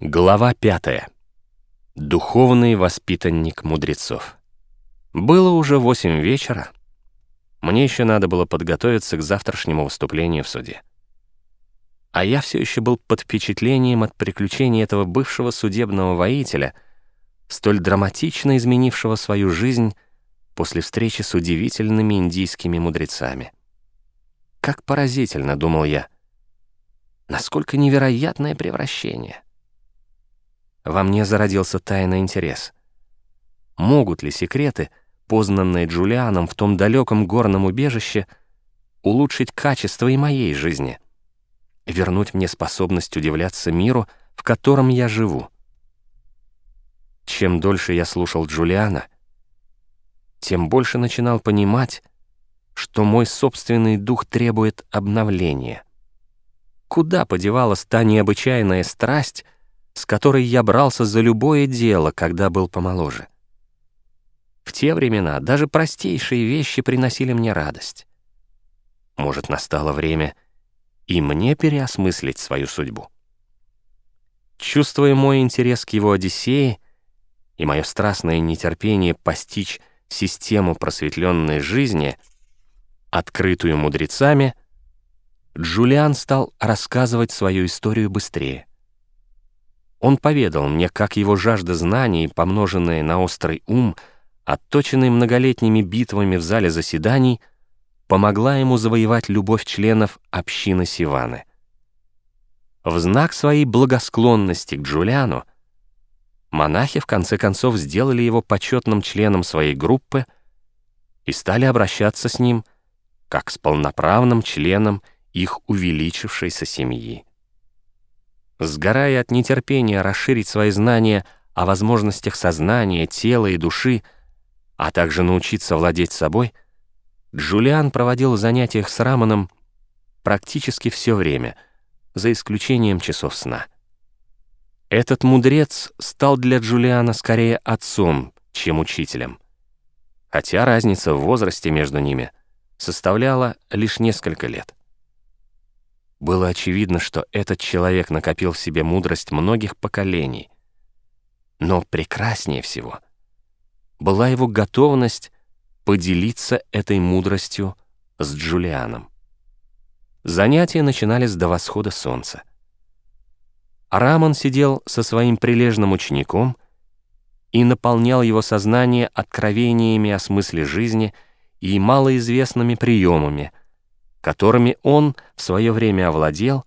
Глава пятая. Духовный воспитанник мудрецов. Было уже восемь вечера. Мне еще надо было подготовиться к завтрашнему выступлению в суде. А я все еще был под впечатлением от приключений этого бывшего судебного воителя, столь драматично изменившего свою жизнь после встречи с удивительными индийскими мудрецами. Как поразительно, думал я, насколько невероятное превращение. Во мне зародился тайный интерес. Могут ли секреты, познанные Джулианом в том далеком горном убежище, улучшить качество и моей жизни, вернуть мне способность удивляться миру, в котором я живу? Чем дольше я слушал Джулиана, тем больше начинал понимать, что мой собственный дух требует обновления. Куда подевалась та необычайная страсть, с которой я брался за любое дело, когда был помоложе. В те времена даже простейшие вещи приносили мне радость. Может, настало время и мне переосмыслить свою судьбу. Чувствуя мой интерес к его Одиссее и мое страстное нетерпение постичь систему просветленной жизни, открытую мудрецами, Джулиан стал рассказывать свою историю быстрее — он поведал мне, как его жажда знаний, помноженная на острый ум, отточенный многолетними битвами в зале заседаний, помогла ему завоевать любовь членов общины Сиваны. В знак своей благосклонности к Джулиану монахи в конце концов сделали его почетным членом своей группы и стали обращаться с ним как с полноправным членом их увеличившейся семьи. Сгорая от нетерпения расширить свои знания о возможностях сознания, тела и души, а также научиться владеть собой, Джулиан проводил в занятиях с Раманом практически все время, за исключением часов сна. Этот мудрец стал для Джулиана скорее отцом, чем учителем, хотя разница в возрасте между ними составляла лишь несколько лет. Было очевидно, что этот человек накопил в себе мудрость многих поколений. Но прекраснее всего была его готовность поделиться этой мудростью с Джулианом. Занятия начинались до восхода солнца. Рамон сидел со своим прилежным учеником и наполнял его сознание откровениями о смысле жизни и малоизвестными приемами — которыми он в свое время овладел,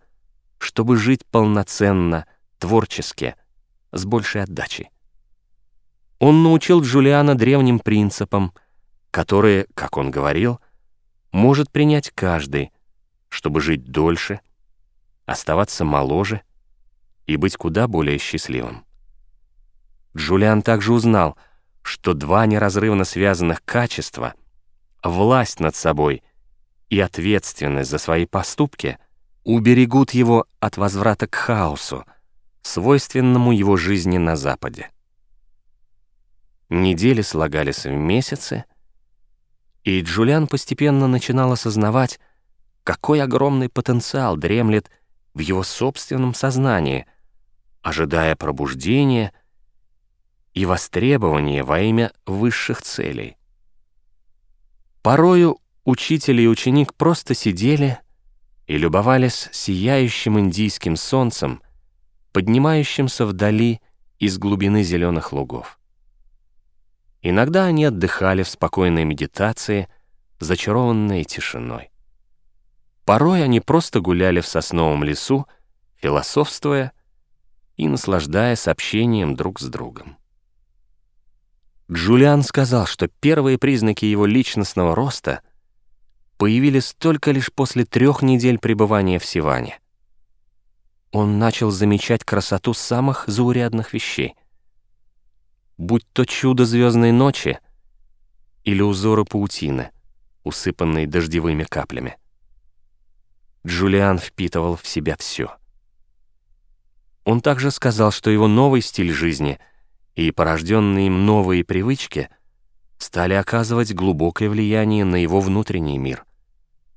чтобы жить полноценно, творчески, с большей отдачей. Он научил Джулиана древним принципам, которые, как он говорил, может принять каждый, чтобы жить дольше, оставаться моложе и быть куда более счастливым. Джулиан также узнал, что два неразрывно связанных качества — власть над собой и ответственность за свои поступки уберегут его от возврата к хаосу, свойственному его жизни на Западе. Недели слагались в месяцы, и Джулиан постепенно начинал осознавать, какой огромный потенциал дремлет в его собственном сознании, ожидая пробуждения и востребования во имя высших целей. Порою Учитель и ученик просто сидели и любовались сияющим индийским солнцем, поднимающимся вдали из глубины зеленых лугов. Иногда они отдыхали в спокойной медитации, зачарованные тишиной. Порой они просто гуляли в сосновом лесу, философствуя и наслаждаясь общением друг с другом. Джулиан сказал, что первые признаки его личностного роста — появились только лишь после трех недель пребывания в Сиване. Он начал замечать красоту самых заурядных вещей. Будь то чудо звездной ночи или узоры паутины, усыпанные дождевыми каплями. Джулиан впитывал в себя все. Он также сказал, что его новый стиль жизни и порожденные им новые привычки стали оказывать глубокое влияние на его внутренний мир.